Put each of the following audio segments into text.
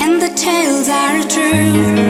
and the tales are true.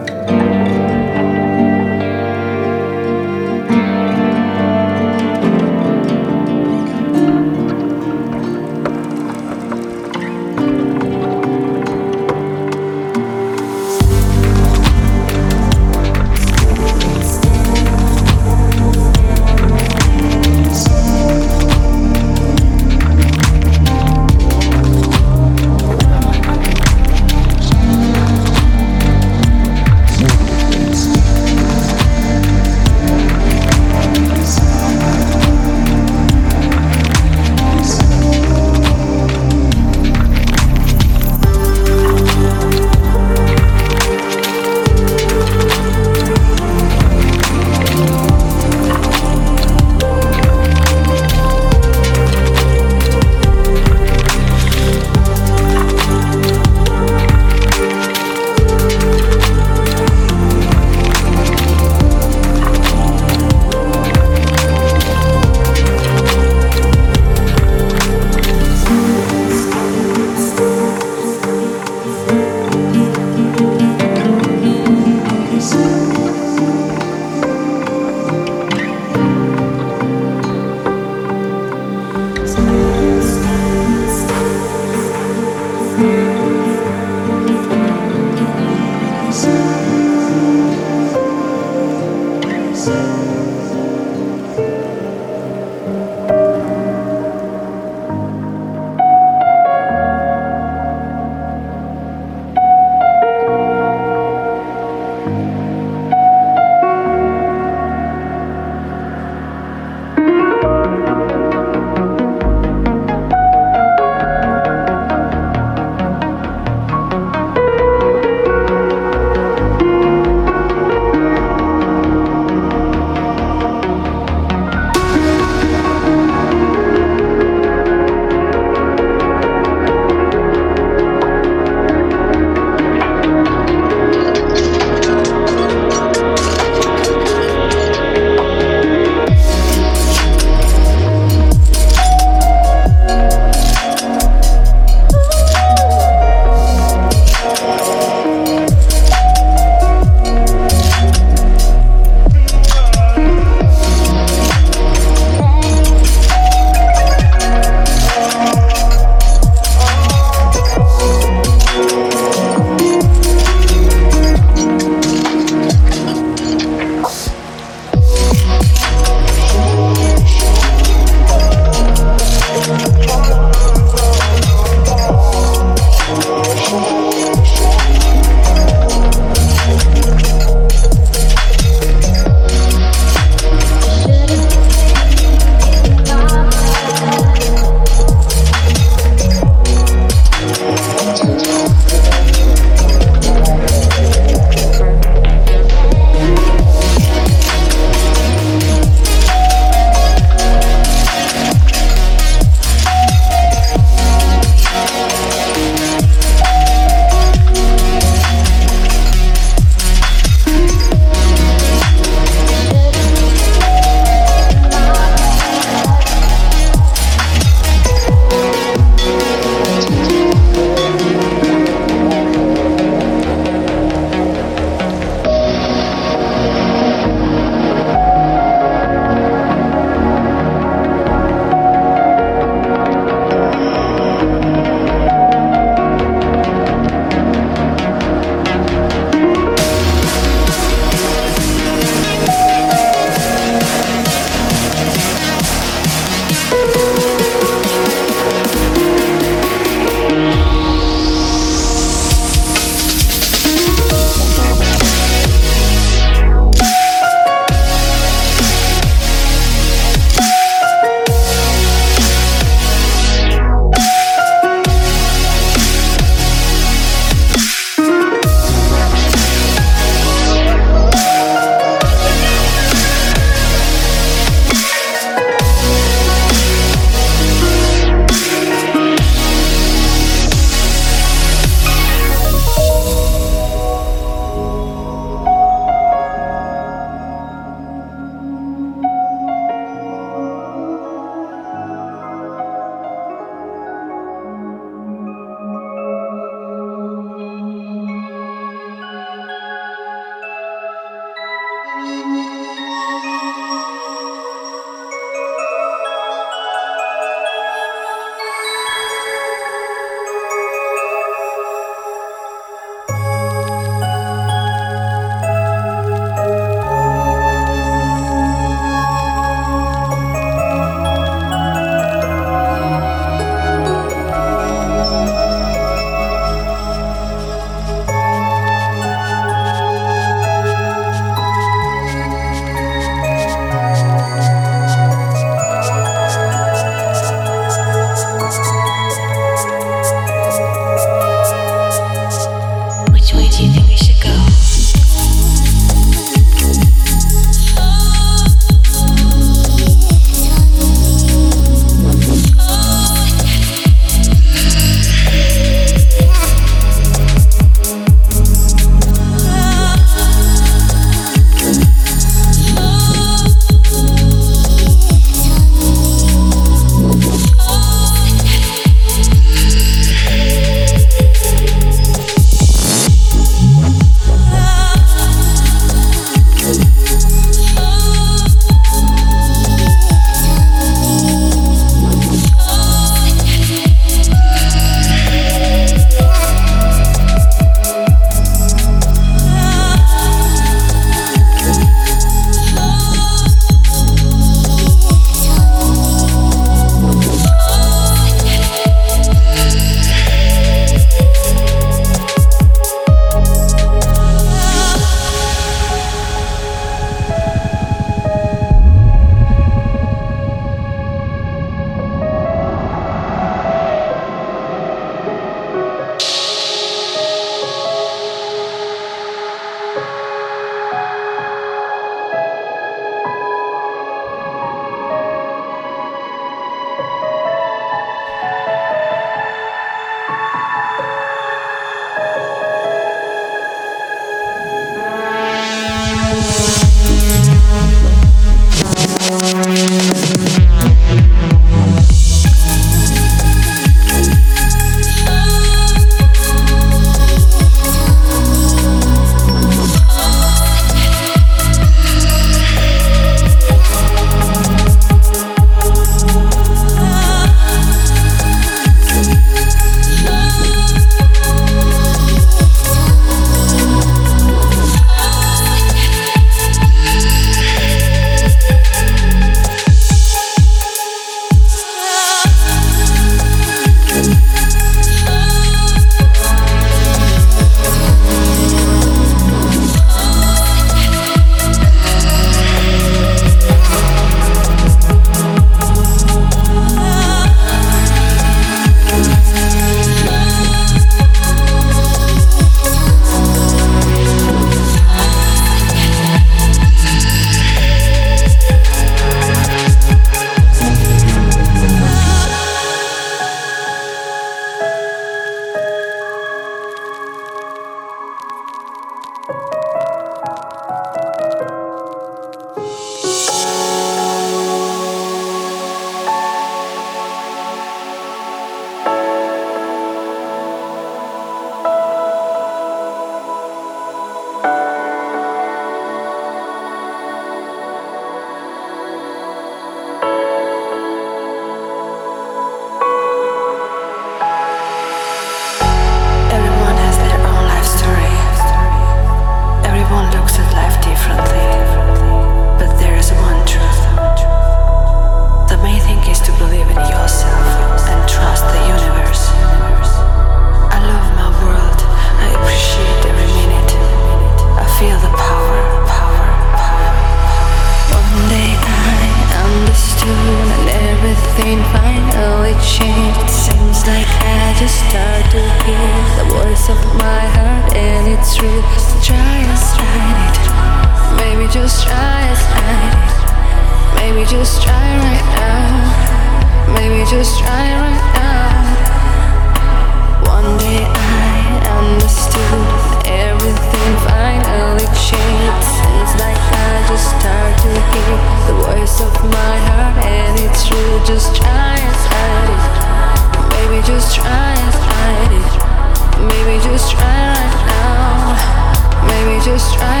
Try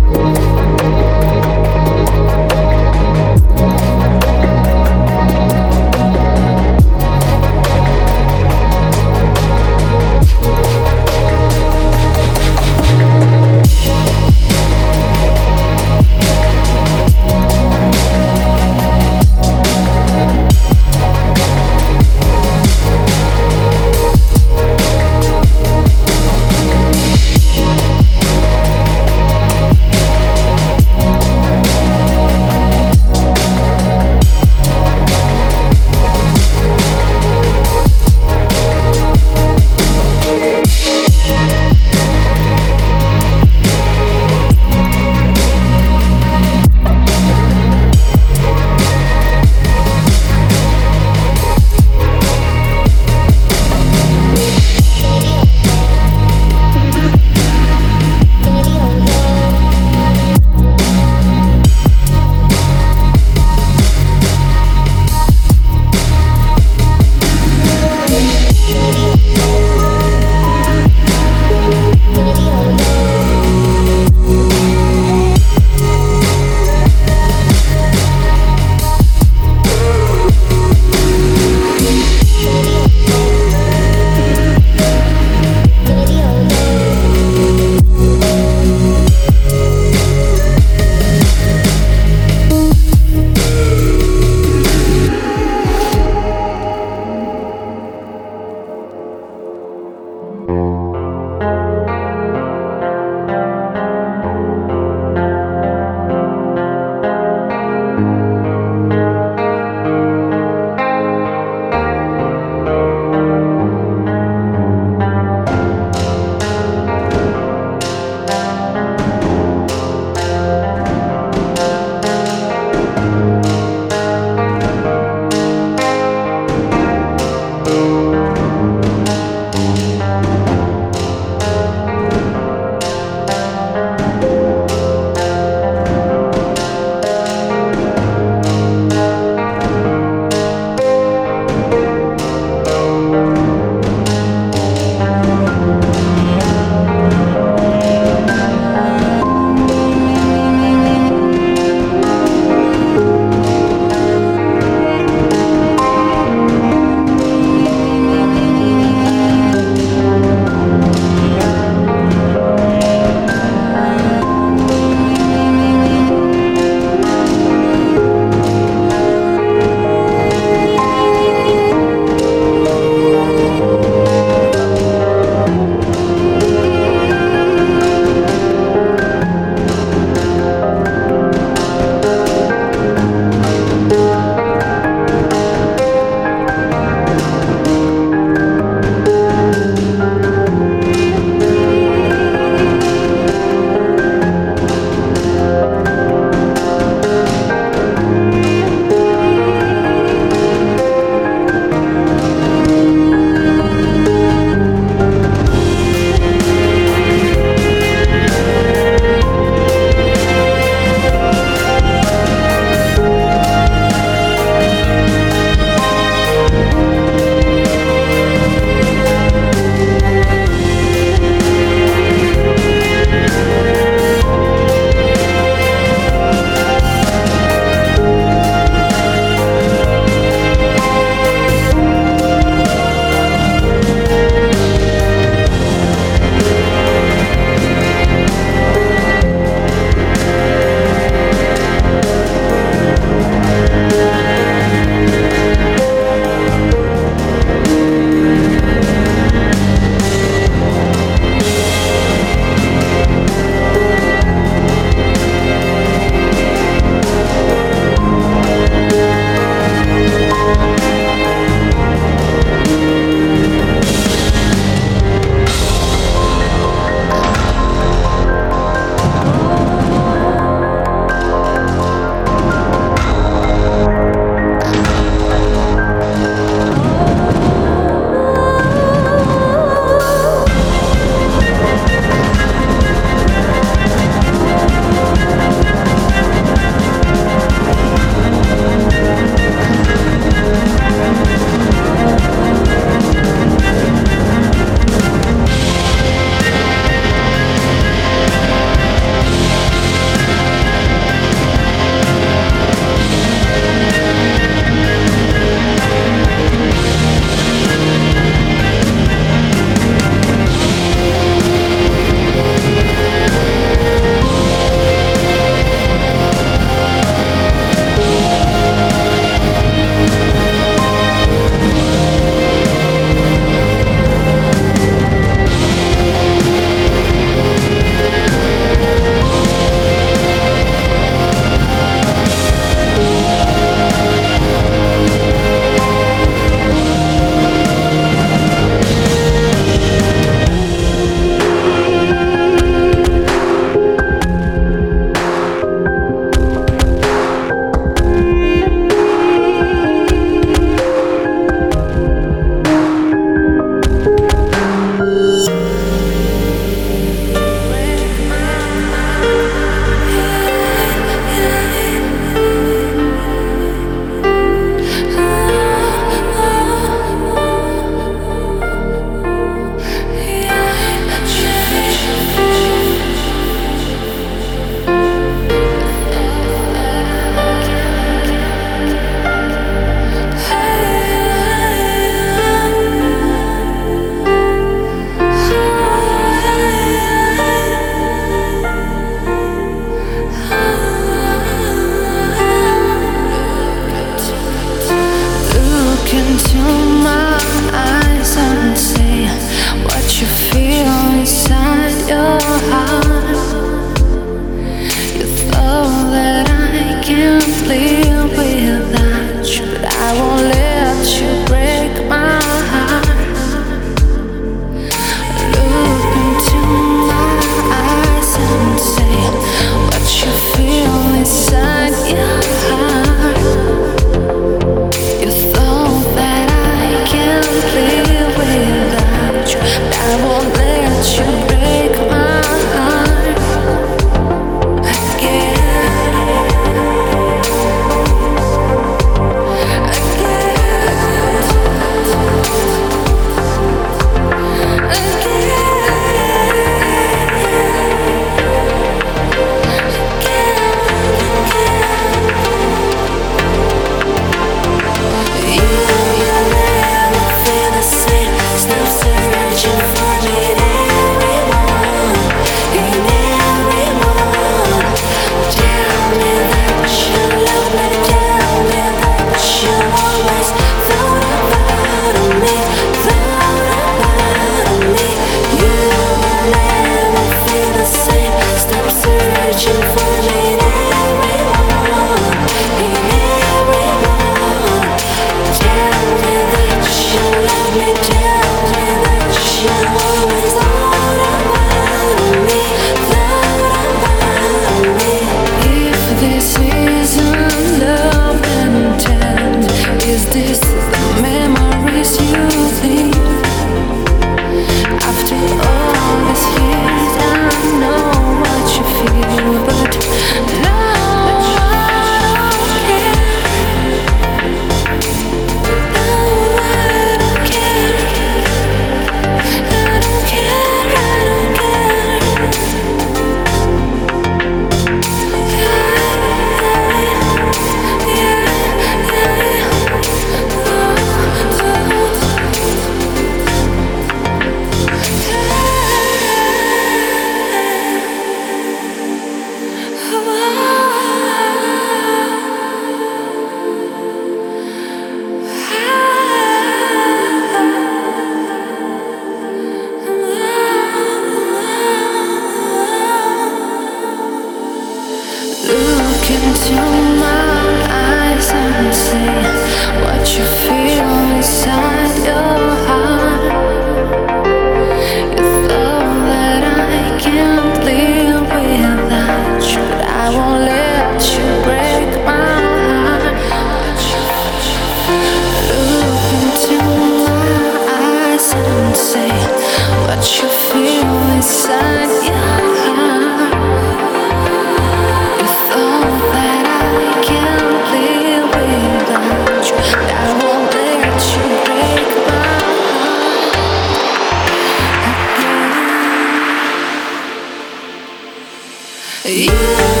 Yeah